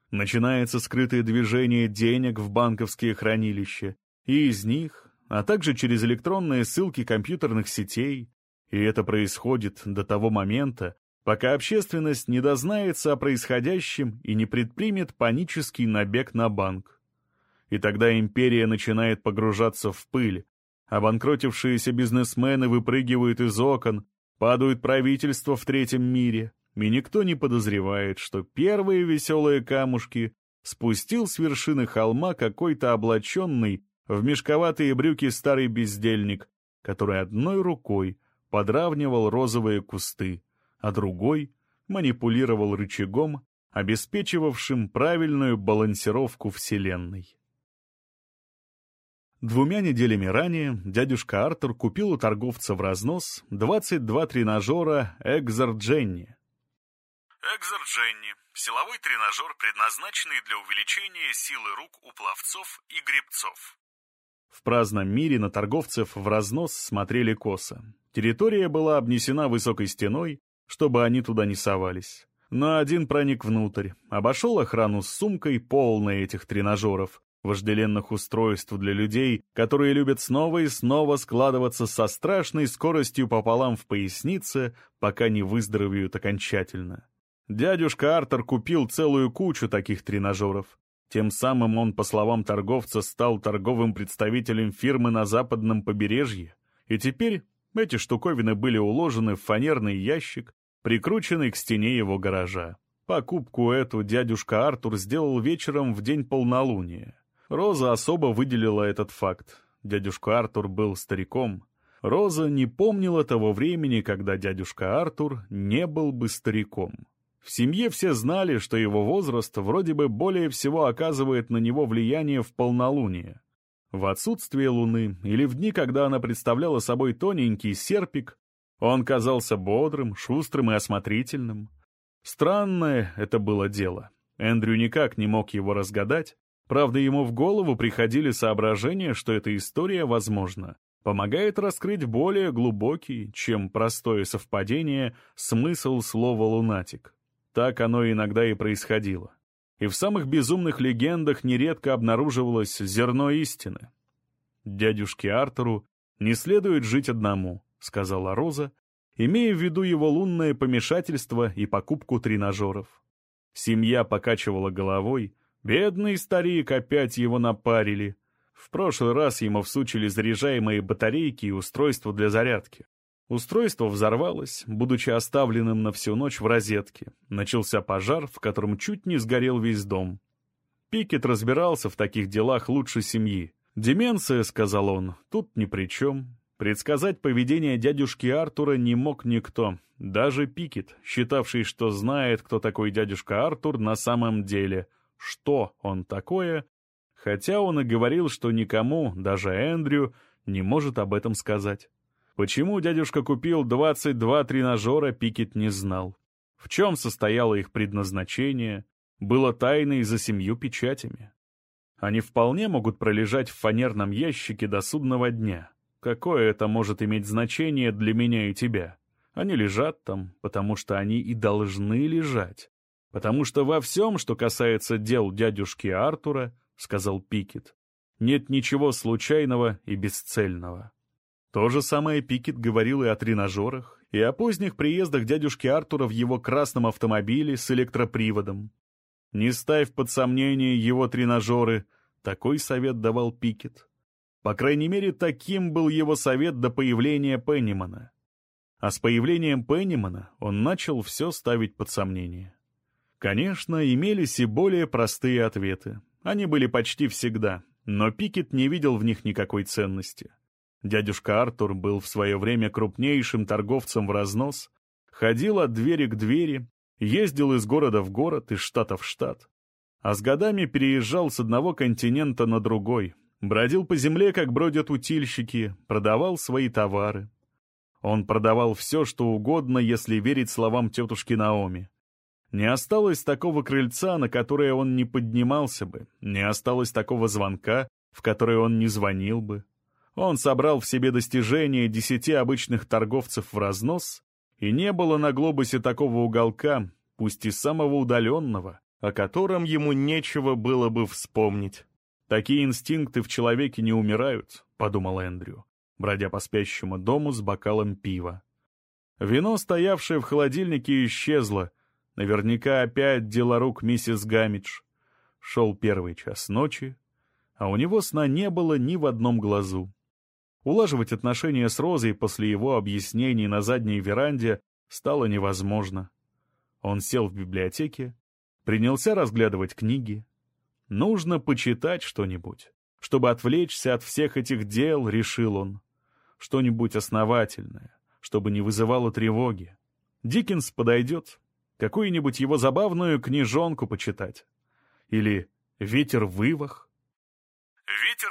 начинается скрытое движение денег в банковские хранилища, и из них, а также через электронные ссылки компьютерных сетей, и это происходит до того момента, пока общественность не дознается о происходящем и не предпримет панический набег на банк. И тогда империя начинает погружаться в пыль, обанкротившиеся бизнесмены выпрыгивают из окон, падают правительства в третьем мире, и никто не подозревает, что первые веселые камушки спустил с вершины холма какой-то облаченный в мешковатые брюки старый бездельник, который одной рукой подравнивал розовые кусты, а другой манипулировал рычагом, обеспечивавшим правильную балансировку Вселенной. Двумя неделями ранее дядюшка Артур купил у торговца в разнос 22 тренажера Экзер Дженни. Экзер Дженни – силовой тренажер, предназначенный для увеличения силы рук у пловцов и гребцов. В праздном мире на торговцев в разнос смотрели косо. Территория была обнесена высокой стеной, чтобы они туда не совались. Но один проник внутрь, обошел охрану с сумкой, полной этих тренажеров, вожделенных устройств для людей, которые любят снова и снова складываться со страшной скоростью пополам в пояснице, пока не выздоровеют окончательно. Дядюшка Артер купил целую кучу таких тренажеров. Тем самым он, по словам торговца, стал торговым представителем фирмы на западном побережье. И теперь эти штуковины были уложены в фанерный ящик, прикрученный к стене его гаража. Покупку эту дядюшка Артур сделал вечером в день полнолуния. Роза особо выделила этот факт. Дядюшка Артур был стариком. Роза не помнила того времени, когда дядюшка Артур не был бы стариком. В семье все знали, что его возраст вроде бы более всего оказывает на него влияние в полнолуние. В отсутствие луны или в дни, когда она представляла собой тоненький серпик, он казался бодрым, шустрым и осмотрительным. Странное это было дело. Эндрю никак не мог его разгадать. Правда, ему в голову приходили соображения, что эта история, возможно, помогает раскрыть более глубокий, чем простое совпадение, смысл слова «лунатик». Так оно иногда и происходило. И в самых безумных легендах нередко обнаруживалось зерно истины. Дядюшке Артуру не следует жить одному —— сказала Роза, имея в виду его лунное помешательство и покупку тренажеров. Семья покачивала головой. Бедный старик, опять его напарили. В прошлый раз ему всучили заряжаемые батарейки и устройства для зарядки. Устройство взорвалось, будучи оставленным на всю ночь в розетке. Начался пожар, в котором чуть не сгорел весь дом. Пикет разбирался в таких делах лучше семьи. «Деменция», — сказал он, — «тут ни при чем. Предсказать поведение дядюшки Артура не мог никто, даже Пикет, считавший, что знает, кто такой дядюшка Артур на самом деле, что он такое, хотя он и говорил, что никому, даже Эндрю, не может об этом сказать. Почему дядюшка купил 22 тренажера, Пикет не знал. В чем состояло их предназначение, было тайной за семью печатями. Они вполне могут пролежать в фанерном ящике до судного дня. Какое это может иметь значение для меня и тебя? Они лежат там, потому что они и должны лежать. Потому что во всем, что касается дел дядюшки Артура, — сказал Пикет, — нет ничего случайного и бесцельного. То же самое Пикет говорил и о тренажерах, и о поздних приездах дядюшки Артура в его красном автомобиле с электроприводом. Не ставь под сомнение его тренажеры, такой совет давал Пикет. По крайней мере, таким был его совет до появления Пеннимана. А с появлением Пеннимана он начал все ставить под сомнение. Конечно, имелись и более простые ответы. Они были почти всегда, но Пикет не видел в них никакой ценности. Дядюшка Артур был в свое время крупнейшим торговцем в разнос, ходил от двери к двери, ездил из города в город, из штата в штат. А с годами переезжал с одного континента на другой, бродил по земле, как бродят утильщики, продавал свои товары. Он продавал все, что угодно, если верить словам тетушки Наоми. Не осталось такого крыльца, на которое он не поднимался бы, не осталось такого звонка, в который он не звонил бы. Он собрал в себе достижения десяти обычных торговцев в разнос, и не было на глобусе такого уголка, пусть и самого удаленного, о котором ему нечего было бы вспомнить. «Такие инстинкты в человеке не умирают», — подумал Эндрю, бродя по спящему дому с бокалом пива. Вино, стоявшее в холодильнике, исчезло. Наверняка опять дело рук миссис Гамидж. Шел первый час ночи, а у него сна не было ни в одном глазу. Улаживать отношения с Розой после его объяснений на задней веранде стало невозможно. Он сел в библиотеке, принялся разглядывать книги. Нужно почитать что-нибудь, чтобы отвлечься от всех этих дел, решил он. Что-нибудь основательное, чтобы не вызывало тревоги. Диккенс подойдет, какую-нибудь его забавную книжонку почитать. Или «Ветер вывах». «Ветер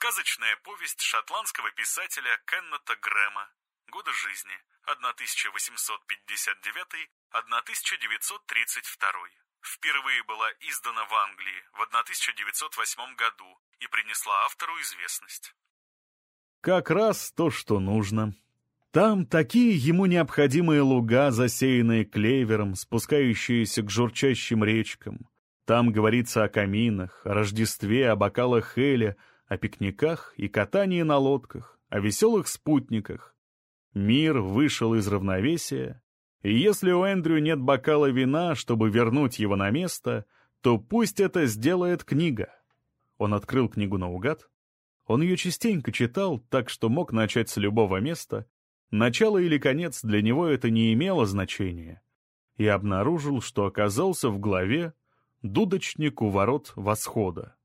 Сказочная повесть шотландского писателя Кеннета Грэма. Годы жизни 1859-1932. Впервые была издана в Англии в 1908 году и принесла автору известность. Как раз то, что нужно. Там такие ему необходимые луга, засеянные клевером, спускающиеся к журчащим речкам. Там говорится о каминах, о Рождестве, о бокалах Эля, о пикниках и катании на лодках, о веселых спутниках. Мир вышел из равновесия, и если у Эндрю нет бокала вина, чтобы вернуть его на место, то пусть это сделает книга. Он открыл книгу наугад. Он ее частенько читал, так что мог начать с любого места. Начало или конец для него это не имело значения. И обнаружил, что оказался в главе «Дудочник у ворот восхода».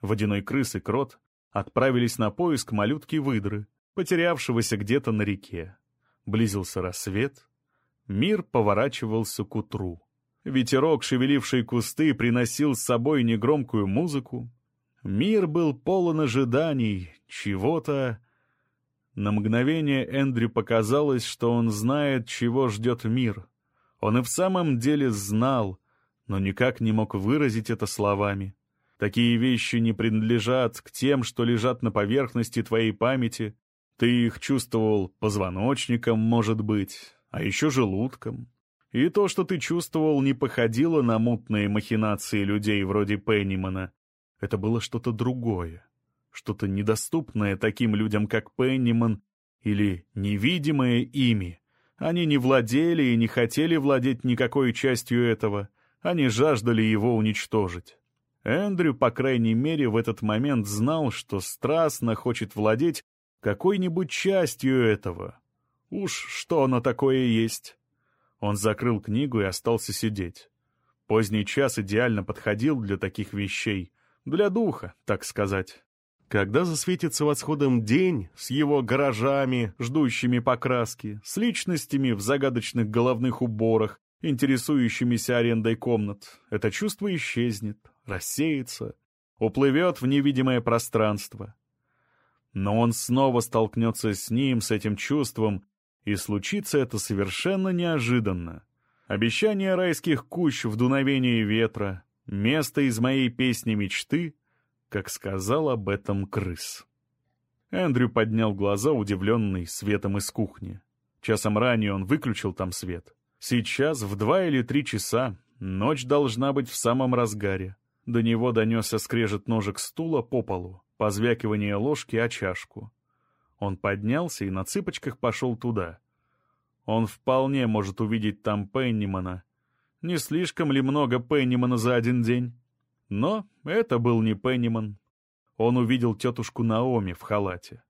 Водяной крыс и крот отправились на поиск малютки-выдры, потерявшегося где-то на реке. Близился рассвет. Мир поворачивался к утру. Ветерок, шевеливший кусты, приносил с собой негромкую музыку. Мир был полон ожиданий, чего-то... На мгновение Эндрю показалось, что он знает, чего ждет мир. Он и в самом деле знал, но никак не мог выразить это словами. Такие вещи не принадлежат к тем, что лежат на поверхности твоей памяти. Ты их чувствовал позвоночником, может быть, а еще желудком. И то, что ты чувствовал, не походило на мутные махинации людей вроде Пеннимана. Это было что-то другое, что-то недоступное таким людям, как Пенниман, или невидимое ими. Они не владели и не хотели владеть никакой частью этого, они жаждали его уничтожить. Эндрю, по крайней мере, в этот момент знал, что страстно хочет владеть какой-нибудь частью этого. Уж что оно такое есть. Он закрыл книгу и остался сидеть. Поздний час идеально подходил для таких вещей, для духа, так сказать. Когда засветится восходом день с его гаражами, ждущими покраски, с личностями в загадочных головных уборах, интересующимися арендой комнат, это чувство исчезнет, рассеется, уплывет в невидимое пространство. Но он снова столкнется с ним, с этим чувством, и случится это совершенно неожиданно. Обещание райских кущ в дуновении ветра, место из моей песни мечты — как сказал об этом крыс. Эндрю поднял глаза, удивленный светом из кухни. Часом ранее он выключил там свет. Сейчас, в два или три часа, ночь должна быть в самом разгаре. До него донесся скрежет ножек стула по полу, позвякивание ложки о чашку. Он поднялся и на цыпочках пошел туда. Он вполне может увидеть там Пеннимана. Не слишком ли много Пеннимана за один день? Но это был не Пенниман. Он увидел тетушку Наоми в халате.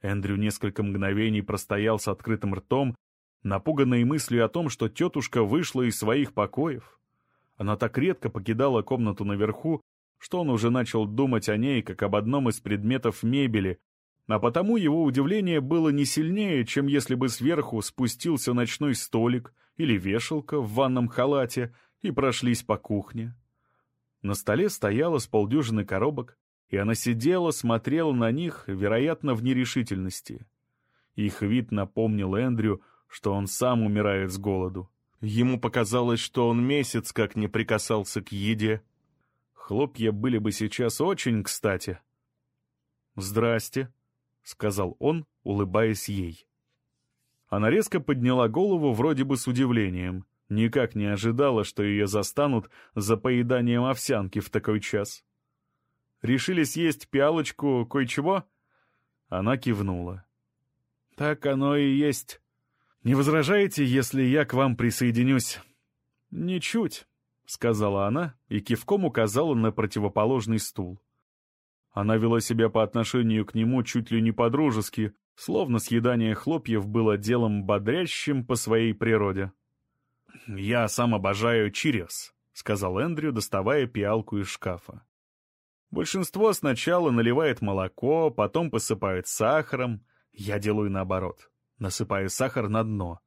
Эндрю несколько мгновений простоял с открытым ртом, напуганной мыслью о том, что тетушка вышла из своих покоев. Она так редко покидала комнату наверху, что он уже начал думать о ней как об одном из предметов мебели, а потому его удивление было не сильнее, чем если бы сверху спустился ночной столик или вешалка в ванном халате и прошлись по кухне. На столе стояло с полдюжины коробок, и она сидела, смотрела на них, вероятно, в нерешительности. Их вид напомнил Эндрю, что он сам умирает с голоду. Ему показалось, что он месяц как не прикасался к еде. Хлопья были бы сейчас очень кстати. «Здрасте», — сказал он, улыбаясь ей. Она резко подняла голову вроде бы с удивлением. Никак не ожидала, что ее застанут за поеданием овсянки в такой час. Решили съесть пиалочку кое-чего? Она кивнула. Так оно и есть. Не возражаете, если я к вам присоединюсь? Ничуть, сказала она и кивком указала на противоположный стул. Она вела себя по отношению к нему чуть ли не по-дружески, словно съедание хлопьев было делом бодрящим по своей природе. «Я сам обожаю чириос», — сказал Эндрю, доставая пиалку из шкафа. Большинство сначала наливает молоко, потом посыпают сахаром. Я делаю наоборот. Насыпаю сахар на дно.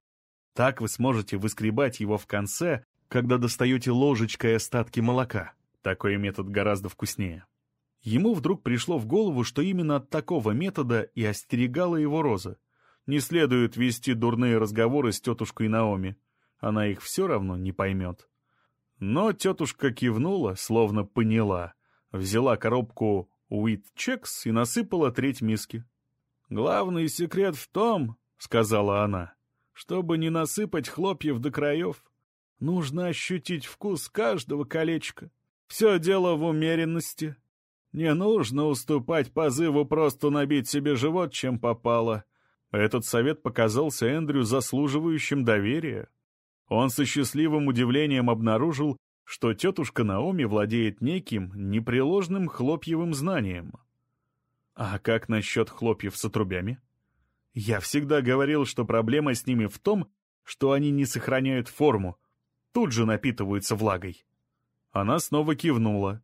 Так вы сможете выскребать его в конце, когда достаете ложечкой остатки молока. Такой метод гораздо вкуснее. Ему вдруг пришло в голову, что именно от такого метода и остерегала его Роза. Не следует вести дурные разговоры с тетушкой Наоми она их все равно не поймет. Но тетушка кивнула, словно поняла, взяла коробку Уит Чекс и насыпала треть миски. «Главный секрет в том, — сказала она, — чтобы не насыпать хлопьев до краев, нужно ощутить вкус каждого колечка. Все дело в умеренности. Не нужно уступать позыву просто набить себе живот, чем попало». Этот совет показался Эндрю заслуживающим доверия. Он со счастливым удивлением обнаружил, что тетушка Наоми владеет неким непреложным хлопьевым знанием. А как насчет хлопьев с отрубями? Я всегда говорил, что проблема с ними в том, что они не сохраняют форму, тут же напитываются влагой. Она снова кивнула.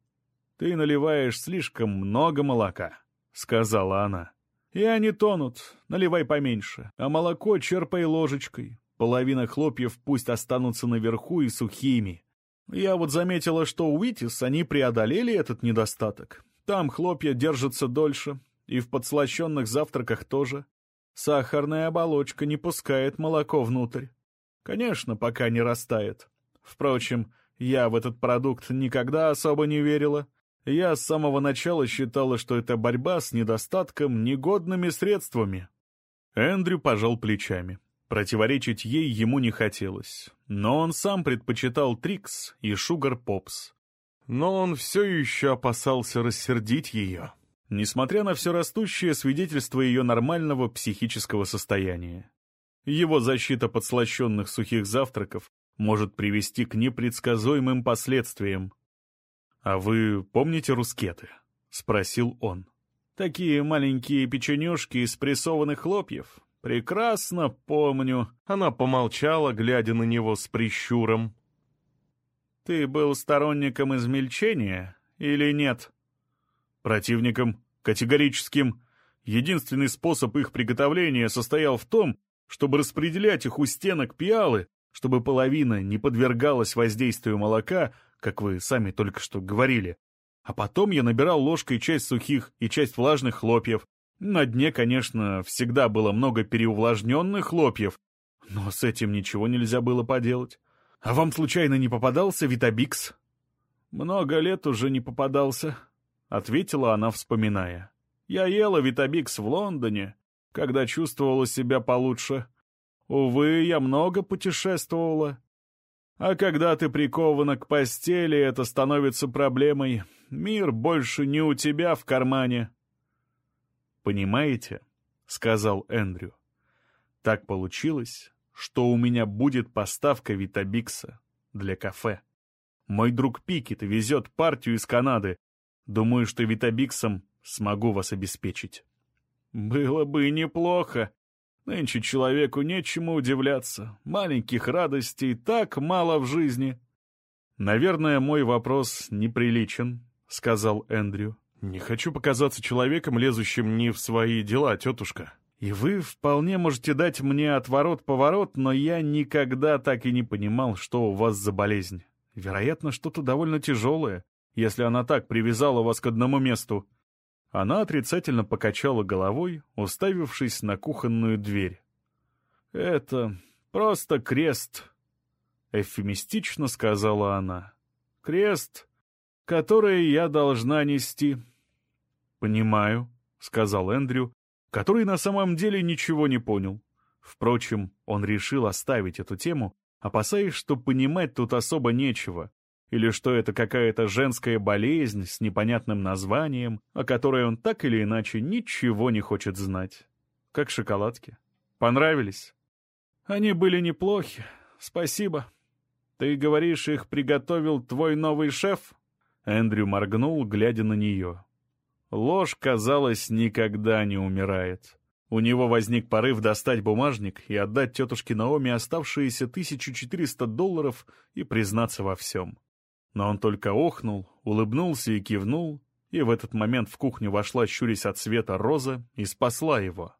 «Ты наливаешь слишком много молока», — сказала она. «И они тонут, наливай поменьше, а молоко черпай ложечкой, Половина хлопьев пусть останутся наверху и сухими. Я вот заметила, что у Уитис они преодолели этот недостаток. Там хлопья держатся дольше, и в подслащенных завтраках тоже. Сахарная оболочка не пускает молоко внутрь. Конечно, пока не растает. Впрочем, я в этот продукт никогда особо не верила. Я с самого начала считала, что это борьба с недостатком негодными средствами. Эндрю пожал плечами. Противоречить ей ему не хотелось, но он сам предпочитал Трикс и Шугар Попс. Но он все еще опасался рассердить ее, несмотря на все растущее свидетельство ее нормального психического состояния. Его защита подслащенных сухих завтраков может привести к непредсказуемым последствиям. «А вы помните рускеты?» — спросил он. «Такие маленькие печенюшки из прессованных хлопьев. «Прекрасно помню». Она помолчала, глядя на него с прищуром. «Ты был сторонником измельчения или нет?» «Противником, категорическим. Единственный способ их приготовления состоял в том, чтобы распределять их у стенок пиалы, чтобы половина не подвергалась воздействию молока, как вы сами только что говорили. А потом я набирал ложкой часть сухих и часть влажных хлопьев. На дне, конечно, всегда было много переувлажненных хлопьев, но с этим ничего нельзя было поделать. А вам случайно не попадался Витабикс? Много лет уже не попадался, — ответила она, вспоминая. Я ела Витабикс в Лондоне, когда чувствовала себя получше. Увы, я много путешествовала. А когда ты прикована к постели, это становится проблемой. Мир больше не у тебя в кармане. «Понимаете?» — сказал Эндрю. «Так получилось, что у меня будет поставка Витабикса для кафе. Мой друг Пикет везет партию из Канады. Думаю, что Витабиксом смогу вас обеспечить». «Было бы неплохо. Нынче человеку нечему удивляться. Маленьких радостей так мало в жизни». «Наверное, мой вопрос неприличен», — сказал Эндрю. «Не хочу показаться человеком, лезущим не в свои дела, тетушка. И вы вполне можете дать мне отворот-поворот, но я никогда так и не понимал, что у вас за болезнь. Вероятно, что-то довольно тяжелое, если она так привязала вас к одному месту». Она отрицательно покачала головой, уставившись на кухонную дверь. «Это просто крест», — эвфемистично сказала она. «Крест, который я должна нести». «Понимаю», — сказал Эндрю, который на самом деле ничего не понял. Впрочем, он решил оставить эту тему, опасаясь, что понимать тут особо нечего, или что это какая-то женская болезнь с непонятным названием, о которой он так или иначе ничего не хочет знать. Как шоколадки. Понравились? Они были неплохи. Спасибо. Ты говоришь, их приготовил твой новый шеф? Эндрю моргнул, глядя на нее. Ложь, казалось, никогда не умирает. У него возник порыв достать бумажник и отдать тетушке Наоми оставшиеся 1400 долларов и признаться во всем. Но он только охнул, улыбнулся и кивнул, и в этот момент в кухню вошла, щурясь от света, Роза и спасла его.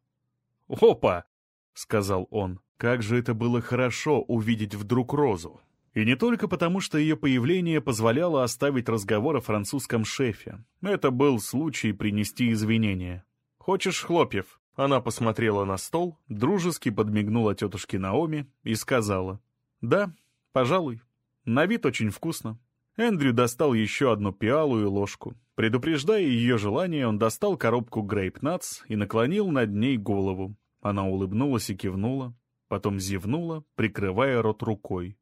«Опа!» — сказал он. «Как же это было хорошо увидеть вдруг Розу!» И не только потому, что ее появление позволяло оставить разговор о французском шефе. Это был случай принести извинения. «Хочешь хлопьев?» Она посмотрела на стол, дружески подмигнула тетушке Наоми и сказала. «Да, пожалуй. На вид очень вкусно». Эндрю достал еще одну пиалу и ложку. Предупреждая ее желание, он достал коробку грейпнатс и наклонил над ней голову. Она улыбнулась и кивнула, потом зевнула, прикрывая рот рукой.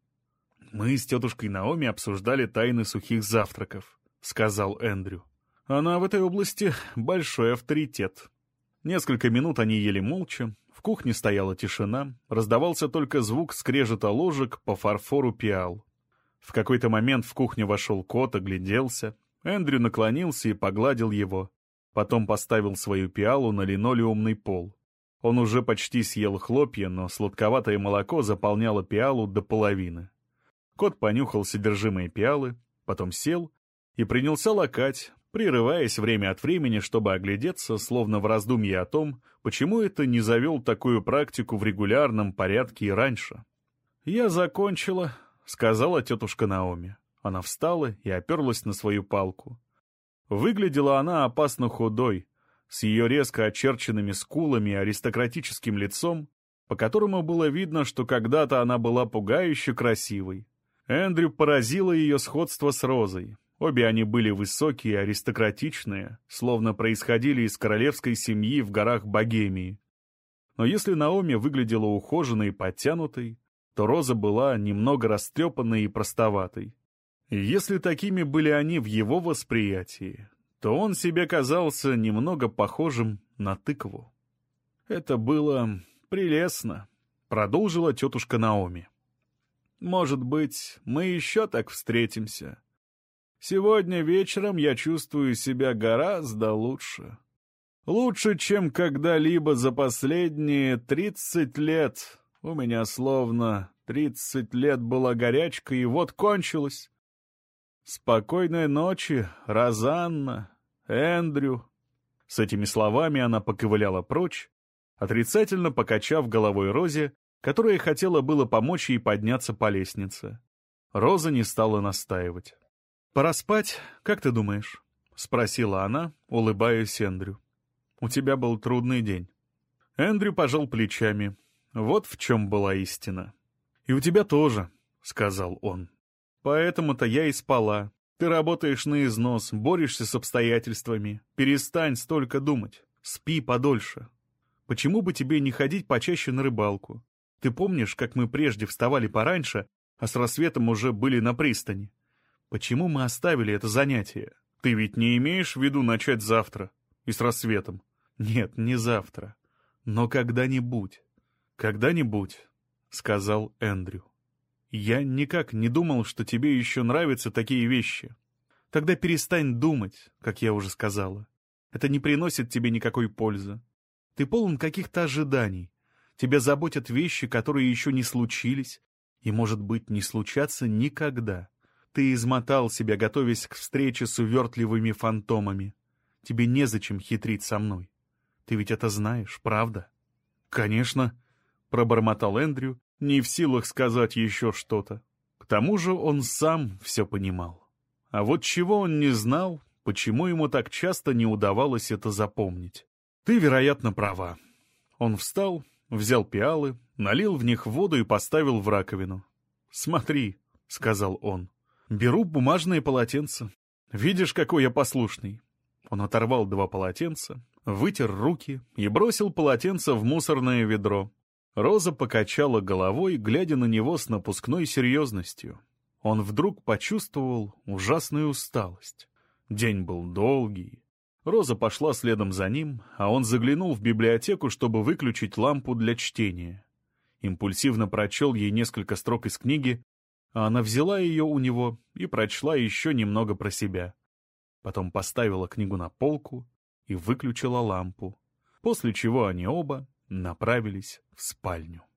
«Мы с тетушкой Наоми обсуждали тайны сухих завтраков», — сказал Эндрю. «Она в этой области большой авторитет». Несколько минут они ели молча, в кухне стояла тишина, раздавался только звук скрежета ложек по фарфору пиал. В какой-то момент в кухню вошел кот, огляделся. Эндрю наклонился и погладил его. Потом поставил свою пиалу на линолеумный пол. Он уже почти съел хлопья, но сладковатое молоко заполняло пиалу до половины. Кот понюхал содержимое пиалы, потом сел и принялся лакать, прерываясь время от времени, чтобы оглядеться, словно в раздумье о том, почему это не завел такую практику в регулярном порядке и раньше. «Я закончила», — сказала тетушка Наоми. Она встала и оперлась на свою палку. Выглядела она опасно худой, с ее резко очерченными скулами и аристократическим лицом, по которому было видно, что когда-то она была пугающе красивой. Эндрю поразило ее сходство с Розой. Обе они были высокие, аристократичные, словно происходили из королевской семьи в горах Богемии. Но если Наоми выглядела ухоженной и подтянутой, то Роза была немного растрепанной и простоватой. Если такими были они в его восприятии, то он себе казался немного похожим на тыкву. «Это было прелестно», — продолжила тетушка Наоми. Может быть, мы еще так встретимся. Сегодня вечером я чувствую себя гораздо лучше. Лучше, чем когда-либо за последние тридцать лет. У меня словно тридцать лет была горячка, и вот кончилось. Спокойной ночи, Розанна, Эндрю. С этими словами она поковыляла прочь, отрицательно покачав головой Розе, которая хотела было помочь ей подняться по лестнице. Роза не стала настаивать. «Пора спать, как ты думаешь?» — спросила она, улыбаясь Эндрю. «У тебя был трудный день». Эндрю пожал плечами. Вот в чем была истина. «И у тебя тоже», — сказал он. «Поэтому-то я и спала. Ты работаешь на износ, борешься с обстоятельствами. Перестань столько думать. Спи подольше. Почему бы тебе не ходить почаще на рыбалку? Ты помнишь, как мы прежде вставали пораньше, а с рассветом уже были на пристани? Почему мы оставили это занятие? Ты ведь не имеешь в виду начать завтра и с рассветом? Нет, не завтра. Но когда-нибудь. Когда-нибудь, — сказал Эндрю. Я никак не думал, что тебе еще нравятся такие вещи. Тогда перестань думать, как я уже сказала. Это не приносит тебе никакой пользы. Ты полон каких-то ожиданий. Тебя заботят вещи, которые еще не случились и, может быть, не случатся никогда. Ты измотал себя, готовясь к встрече с увертливыми фантомами. Тебе незачем хитрить со мной. Ты ведь это знаешь, правда? — Конечно, — пробормотал Эндрю, не в силах сказать еще что-то. К тому же он сам все понимал. А вот чего он не знал, почему ему так часто не удавалось это запомнить. Ты, вероятно, права. Он встал, взял пиалы, налил в них воду и поставил в раковину. «Смотри», — сказал он, — «беру бумажные полотенца. Видишь, какой я послушный». Он оторвал два полотенца, вытер руки и бросил полотенце в мусорное ведро. Роза покачала головой, глядя на него с напускной серьезностью. Он вдруг почувствовал ужасную усталость. День был долгий. Роза пошла следом за ним, а он заглянул в библиотеку, чтобы выключить лампу для чтения. Импульсивно прочел ей несколько строк из книги, а она взяла ее у него и прочла еще немного про себя. Потом поставила книгу на полку и выключила лампу, после чего они оба направились в спальню.